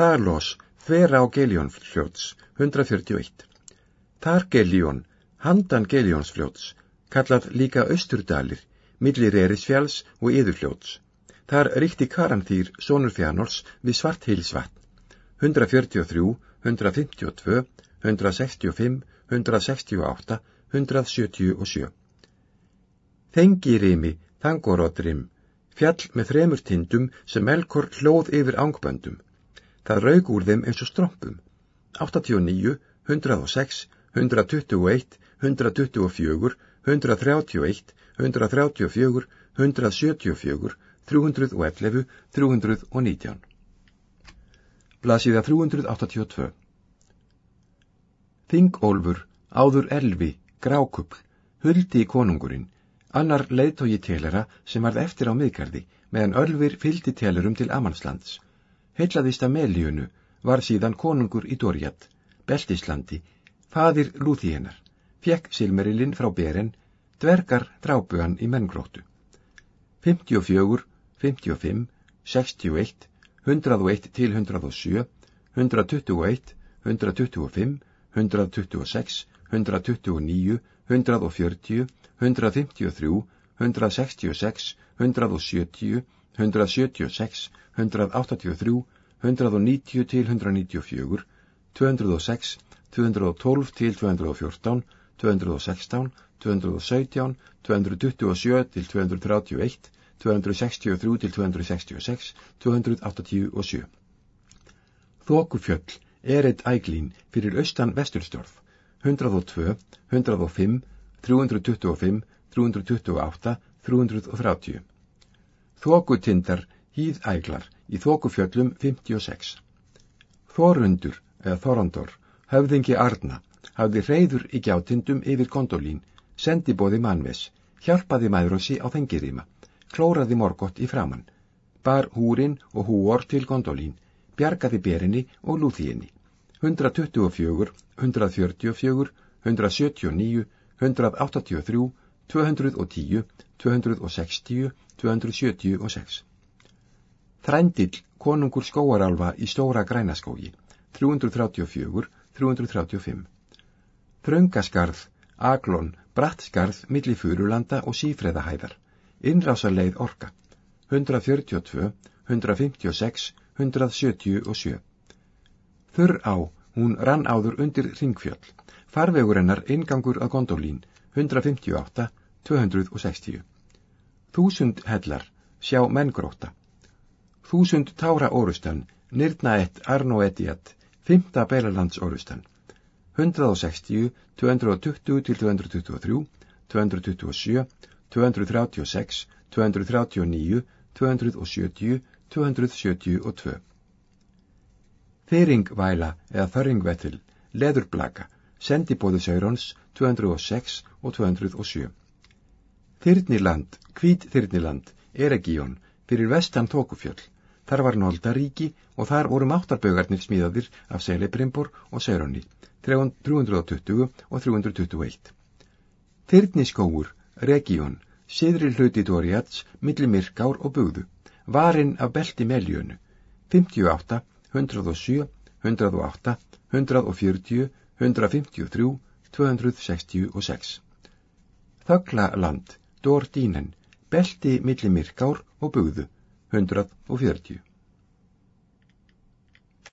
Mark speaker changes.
Speaker 1: Þarlos, þvera á Geljónfljóts, 141. Þar Geljón, handan Geljónsfljóts, kallað líka Östurdalir, millir Erisfjáls og Yðurfljóts. Þar ríkti Karanþýr, sonur Fjánors, við Svarthilsvatn, 143, 152, 165, 168, 177. Þengirimi, Þangorodrim, fjall með þremur tindum sem Melkor hlóð yfir ángböndum. Það raug úr þeim eins og strompum. 89, 106, 121, 124, 131, 134, 174, 311, 319. Blasiða 382. Þingólfur, áður elvi, grákupl, huldi í konungurinn, annar leiðtógi telera sem varð eftir á miðgarði, meðan Ölfir fyldi telerum til Amanslands heillaðist af Melíunu, var síðan konungur í Dorjat, Beltislandi, fadir Lúþíenar, fjekk Silmerilinn frá Beren, dvergar drápu hann í menngróttu. 54, 55, 61, 101 til 107, 121, 125, 126, 129, 140, 153, 166, 170, 176, 183, 190 til 194, 206, 212 til 214, 216, 217, 227 til 231, 263 til 266, 287. Þókufjöll er eitt æglín fyrir austan vesturstjórn, 102, 105, 325, 328, 330. Þókutindar hýðæglar í þókufjöllum 56. Þorundur, eða Þorondor, höfðingi Arna, hafði reyður í gjátindum yfir kondolín, sendi bóði mannves, hjálpaði mæðrossi á þengiríma, klóraði morgott í framann, bar húrin og húor til kondolín, bjargaði berinni og lúþíinni. 124, 144, 179, 183, 210, 260, 276. Þrændill konungur skóarálfa í stóra grænaskógi 334, 335 Þröngaskarð, Aglón, Brattskarð milli Furulanda og Sífreðahæðar Innrásarleið Orka 142, 156, 177 Þurr á, hún rann áður undir ringfjöll Farvegur hennar ingangur að Gondolín 158, 260 Þúsund hellar, sjá menngróta Þúsund tára orustan, nyrna ett arno etiat, fymta beilarlands orustan. 160, 220 til 223, 227, 236, 239, 270, 272. Þyringvæla eða þörringvettil, leðurblaka, sendibóðu Saurons 206 og 207. Þyrniland, hvít Þyrniland, Eregíón, fyrir vestan Tókufjöll, Þar var Noldaríki og þar voru máttarbögarnir smíðaðir af Celebrimbor og Seironni, 320 og 321. Þyrniskóur, Region, siðri hluti Dóriats, milli Myrkár og Bugðu, varinn af belti Meljönu, 58, 107, 108, 140, 153, 266. Þögglaland, Dórdínen, belti milli Myrkár og Bugðu, 140.